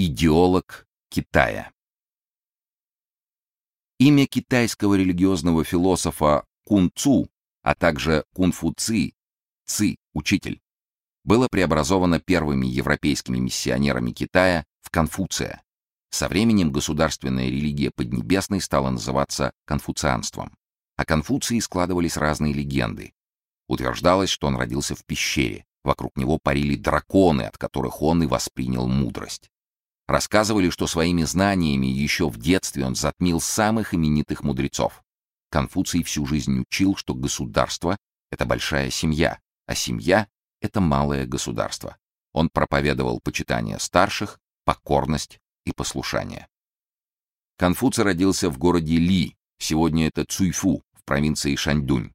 Идеолог Китая. Имя китайского религиозного философа Кун Цу, а также Кун Фу Ци, Ци, учитель, было преобразовано первыми европейскими миссионерами Китая в Конфуция. Со временем государственная религия Поднебесной стала называться конфуцианством. О Конфуции складывались разные легенды. Утверждалось, что он родился в пещере, вокруг него парили драконы, от которых он и воспринял мудрость. Рассказывали, что своими знаниями еще в детстве он затмил самых именитых мудрецов. Конфуций всю жизнь учил, что государство — это большая семья, а семья — это малое государство. Он проповедовал почитание старших, покорность и послушание. Конфуций родился в городе Ли, сегодня это Цуйфу, в провинции Шаньдунь.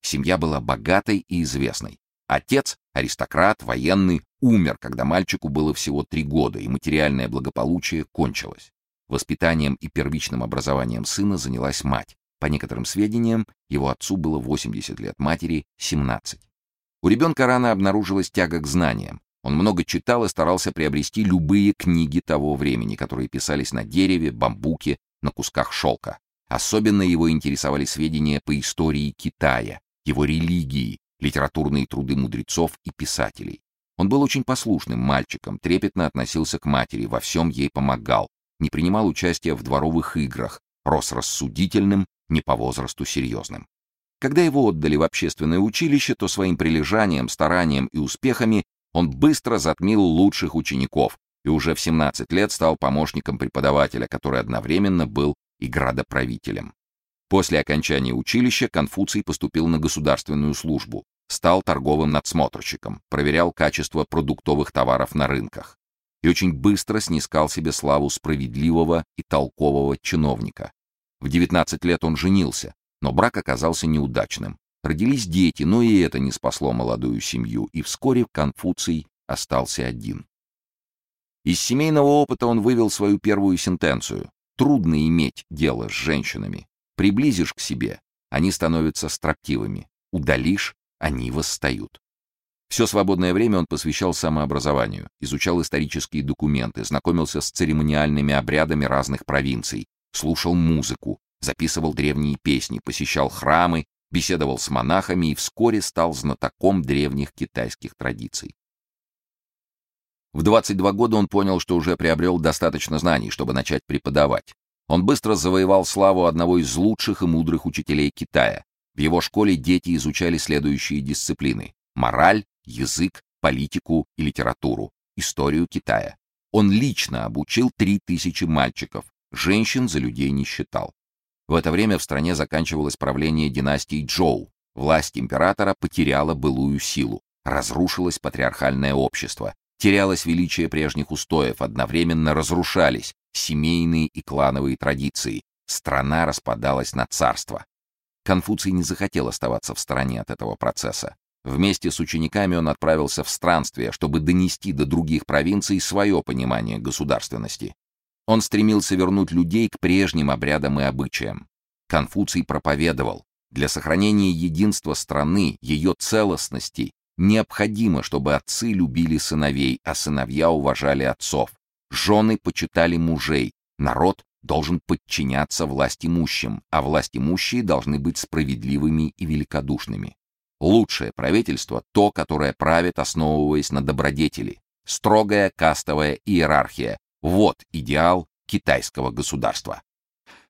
Семья была богатой и известной. Отец, аристократ, военный, умер, когда мальчику было всего три года, и материальное благополучие кончилось. Воспитанием и первичным образованием сына занялась мать. По некоторым сведениям, его отцу было 80 лет, матери — 17. У ребенка рано обнаружилась тяга к знаниям. Он много читал и старался приобрести любые книги того времени, которые писались на дереве, бамбуке, на кусках шелка. Особенно его интересовали сведения по истории Китая, его религии, литературные труды мудрецов и писателей. Он был очень послушным мальчиком, трепетно относился к матери, во всем ей помогал, не принимал участия в дворовых играх, рос рассудительным, не по возрасту серьезным. Когда его отдали в общественное училище, то своим прилежанием, старанием и успехами он быстро затмил лучших учеников и уже в 17 лет стал помощником преподавателя, который одновременно был и градоправителем. После окончания училища Конфуций поступил на государственную службу, стал торговым надсмотрщиком, проверял качество продуктовых товаров на рынках и очень быстро снискал себе славу справедливого и толкового чиновника. В 19 лет он женился, но брак оказался неудачным. Родились дети, но и это не спасло молодую семью, и вскоре Конфуций остался один. Из семейного опыта он вывел свою первую сентенцию: трудно иметь дело с женщинами. Приблизишь к себе, они становятся строптивыми. Удалишь, они восстают. Все свободное время он посвящал самообразованию, изучал исторические документы, знакомился с церемониальными обрядами разных провинций, слушал музыку, записывал древние песни, посещал храмы, беседовал с монахами и вскоре стал знатоком древних китайских традиций. В 22 года он понял, что уже приобрел достаточно знаний, чтобы начать преподавать. Он быстро завоевал славу одного из лучших и мудрых учителей Китая. В его школе дети изучали следующие дисциплины: мораль, язык, политику и литературу, историю Китая. Он лично обучил 3000 мальчиков, женщин за людей не считал. В это время в стране заканчивалось правление династии Чжоу. Власть императора потеряла былую силу, разрушилось патриархальное общество, терялось величие прежних устоев, одновременно разрушались семейные и клановые традиции. Страна распадалась на царства. Конфуций не захотел оставаться в стороне от этого процесса. Вместе с учениками он отправился в странствие, чтобы донести до других провинций свое понимание государственности. Он стремился вернуть людей к прежним обрядам и обычаям. Конфуций проповедовал, для сохранения единства страны, ее целостности, необходимо, чтобы отцы любили сыновей, а сыновья уважали отцов. Жены почитали мужей, народ должен подчиняться власть имущим, а власть имущие должны быть справедливыми и великодушными. Лучшее правительство — то, которое правит, основываясь на добродетели. Строгая кастовая иерархия — вот идеал китайского государства.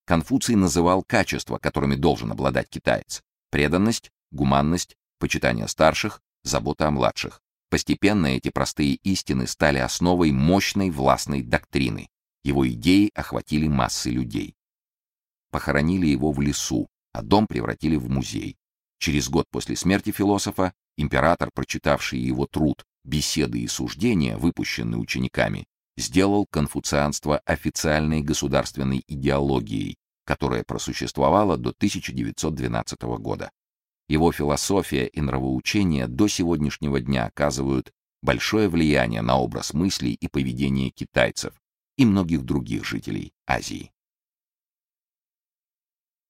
Конфуций называл качества, которыми должен обладать китаец. Преданность, гуманность, почитание старших, забота о младших. Постепенно эти простые истины стали основой мощной властной доктрины. Его идеи охватили массы людей. Похоронили его в лесу, а дом превратили в музей. Через год после смерти философа император, прочитавший его труд «Беседы и суждения», выпущенный учениками, сделал конфуцианство официальной государственной идеологией, которая просуществовала до 1912 года. Его философия и нравоучение до сегодняшнего дня оказывают большое влияние на образ мыслей и поведение китайцев и многих других жителей Азии.